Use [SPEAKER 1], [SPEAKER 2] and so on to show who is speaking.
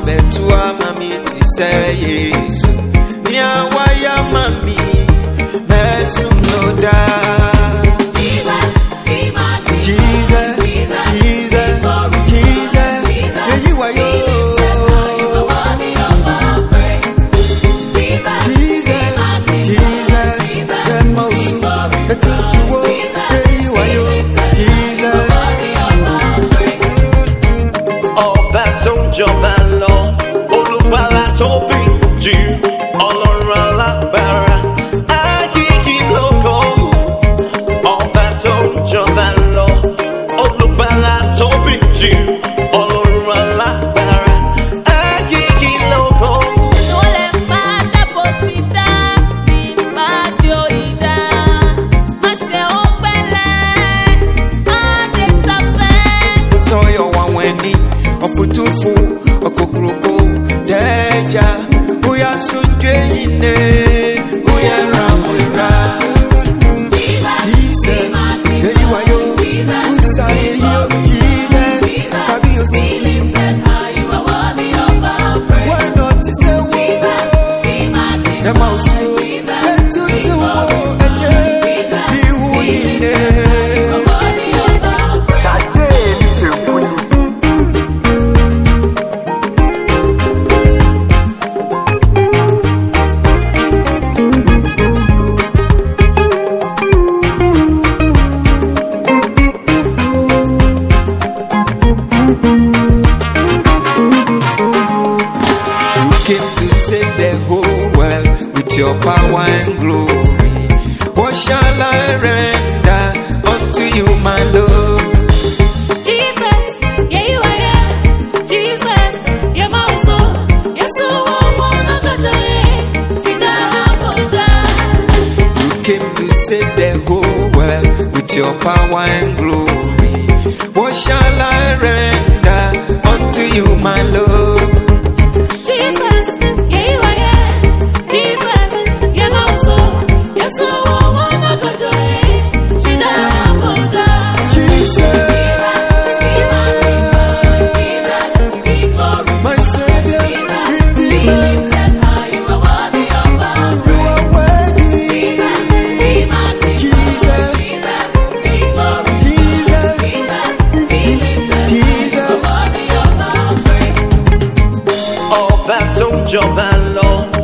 [SPEAKER 1] abetua mami ti sɛ yesu. Mami no jesus jesus jesus ella. the whole world with your power and glory. What shall I render unto you, my Lord?
[SPEAKER 2] Jesus, yeah. Jesus, yeah, my
[SPEAKER 1] You came to save the whole world with your power and glory.
[SPEAKER 3] Giobello